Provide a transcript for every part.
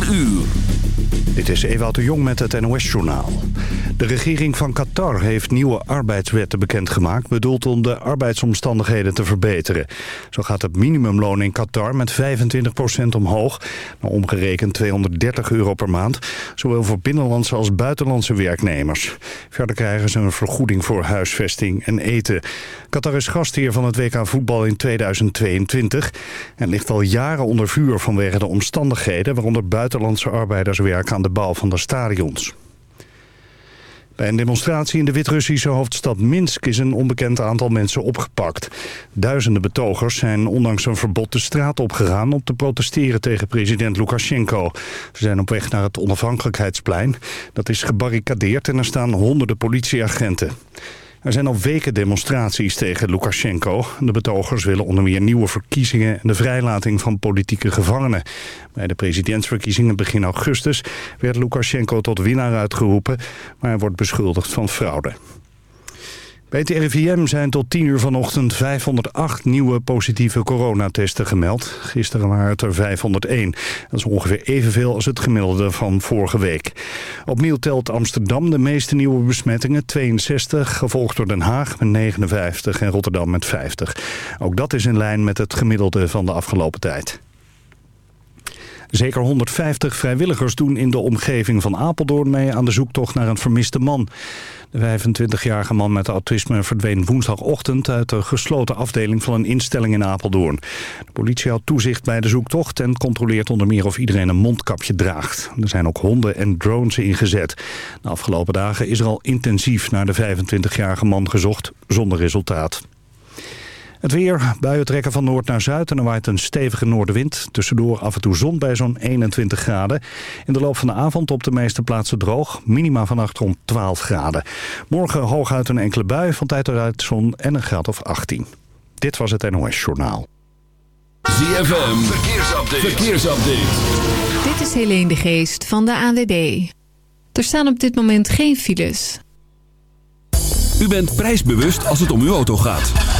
4 uur. Dit is Ewout de Jong met het NOS-journaal. De regering van Qatar heeft nieuwe arbeidswetten bekendgemaakt... bedoeld om de arbeidsomstandigheden te verbeteren. Zo gaat het minimumloon in Qatar met 25% omhoog... naar omgerekend 230 euro per maand... zowel voor binnenlandse als buitenlandse werknemers. Verder krijgen ze een vergoeding voor huisvesting en eten. Qatar is gastheer van het WK voetbal in 2022... en ligt al jaren onder vuur vanwege de omstandigheden... waaronder buitenlandse arbeiders werken aan de bouw van de stadions. Bij een demonstratie in de Wit-Russische hoofdstad Minsk is een onbekend aantal mensen opgepakt. Duizenden betogers zijn ondanks een verbod de straat opgegaan om te protesteren tegen president Lukashenko. Ze zijn op weg naar het onafhankelijkheidsplein. Dat is gebarricadeerd en er staan honderden politieagenten. Er zijn al weken demonstraties tegen Lukashenko. De betogers willen onder meer nieuwe verkiezingen en de vrijlating van politieke gevangenen. Bij de presidentsverkiezingen begin augustus werd Lukashenko tot winnaar uitgeroepen, maar hij wordt beschuldigd van fraude. Bij het RIVM zijn tot 10 uur vanochtend 508 nieuwe positieve coronatesten gemeld. Gisteren waren het er 501. Dat is ongeveer evenveel als het gemiddelde van vorige week. Opnieuw telt Amsterdam de meeste nieuwe besmettingen, 62, gevolgd door Den Haag met 59 en Rotterdam met 50. Ook dat is in lijn met het gemiddelde van de afgelopen tijd. Zeker 150 vrijwilligers doen in de omgeving van Apeldoorn mee aan de zoektocht naar een vermiste man. De 25-jarige man met autisme verdween woensdagochtend uit de gesloten afdeling van een instelling in Apeldoorn. De politie houdt toezicht bij de zoektocht en controleert onder meer of iedereen een mondkapje draagt. Er zijn ook honden en drones ingezet. De afgelopen dagen is er al intensief naar de 25-jarige man gezocht, zonder resultaat. Het weer, buien trekken van noord naar zuid en er waait een stevige noordenwind. Tussendoor af en toe zon bij zo'n 21 graden. In de loop van de avond op de meeste plaatsen droog. Minima vannacht rond 12 graden. Morgen hooguit een enkele bui, van tijd tot tijd zon en een graad of 18. Dit was het NOS Journaal. ZFM, verkeersupdate. verkeersupdate. Dit is Helene de Geest van de ANWB. Er staan op dit moment geen files. U bent prijsbewust als het om uw auto gaat.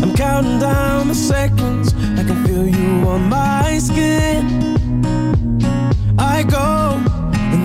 I'm counting down the seconds. I can feel you on my skin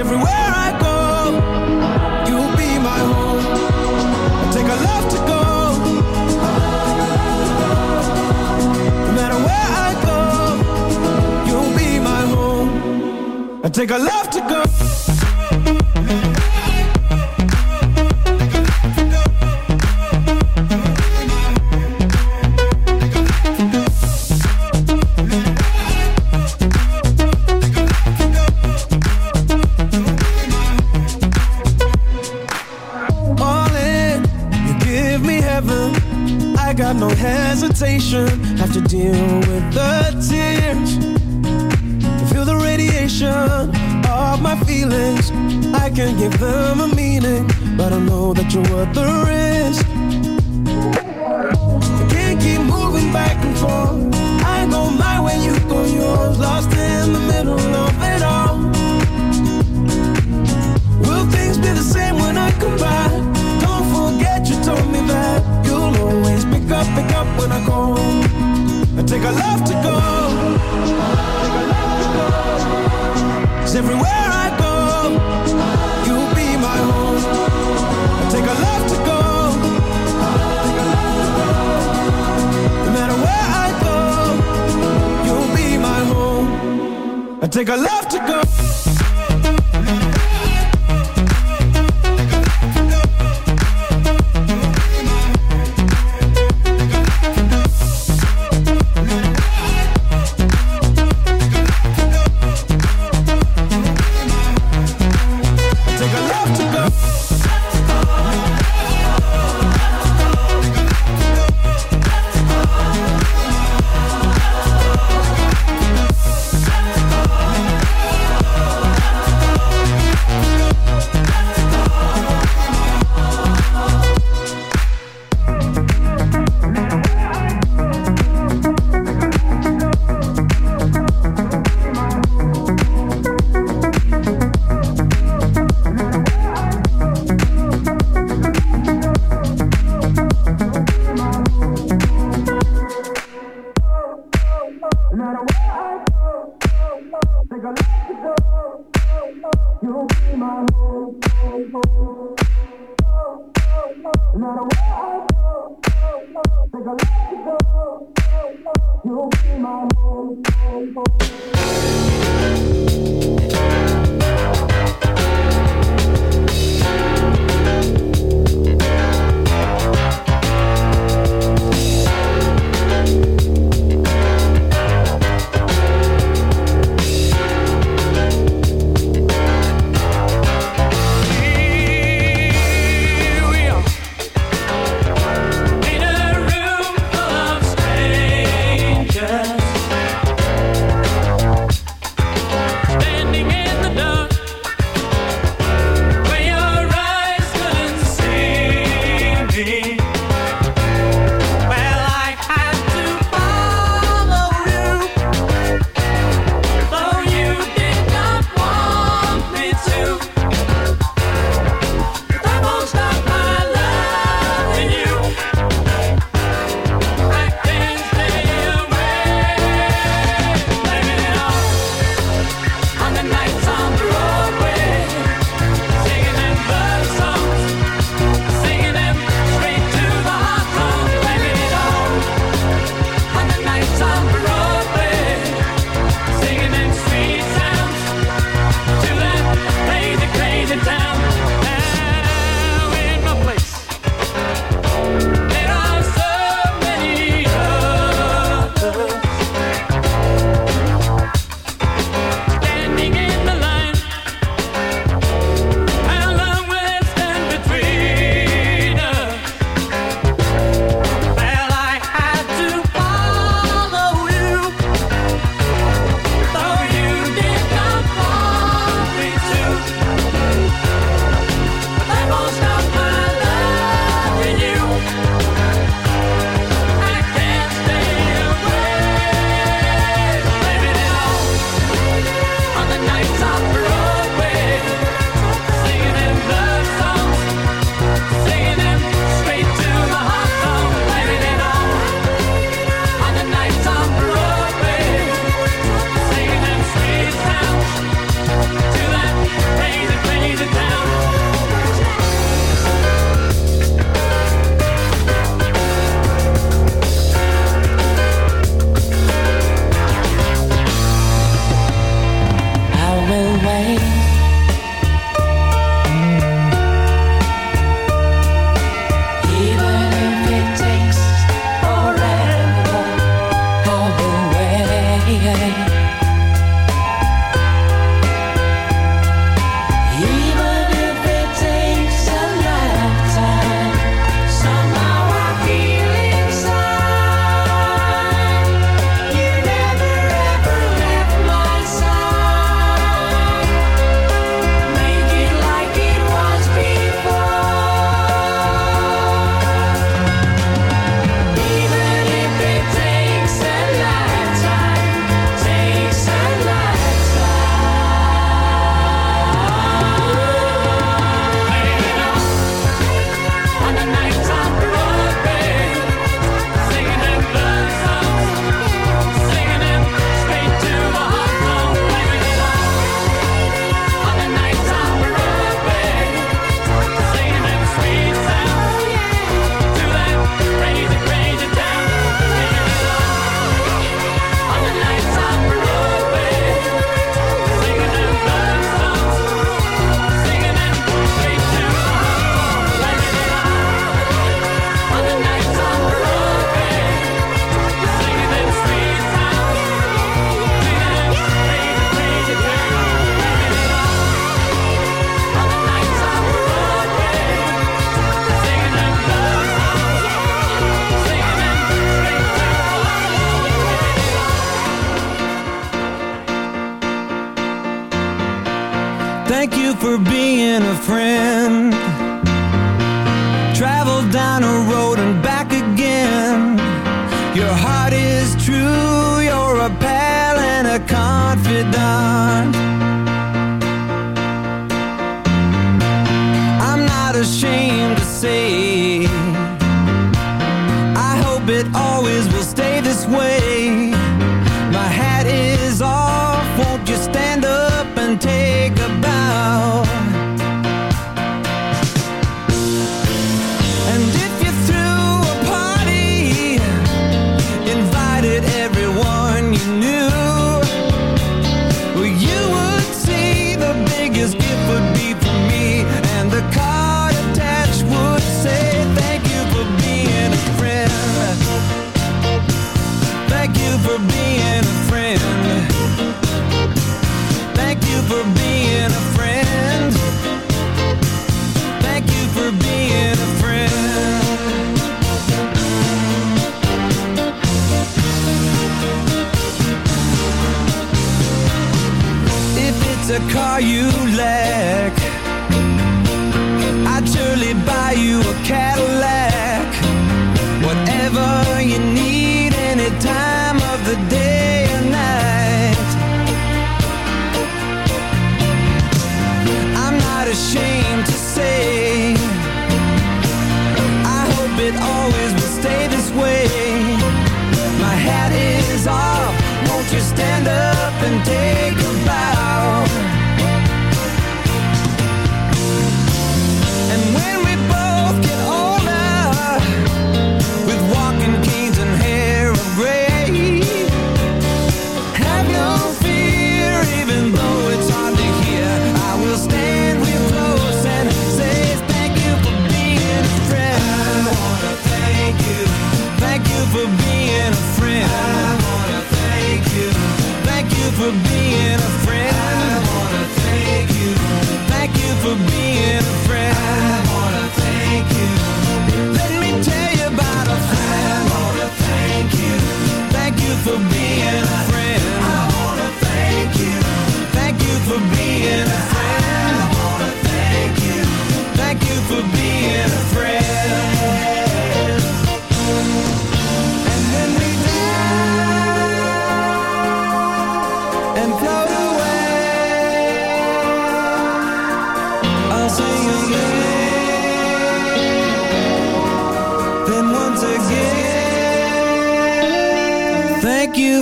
everywhere I go. You'll be my home. I take a love to go. No matter where I go, you'll be my home. I take a love to go.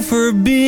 For being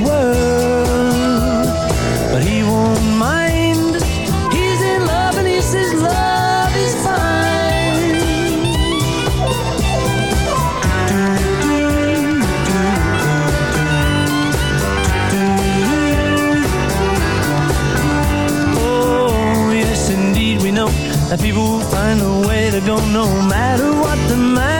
world. But he won't mind. He's in love and he says love is fine. Oh, yes, indeed, we know that people will find a way to go no matter what the matter.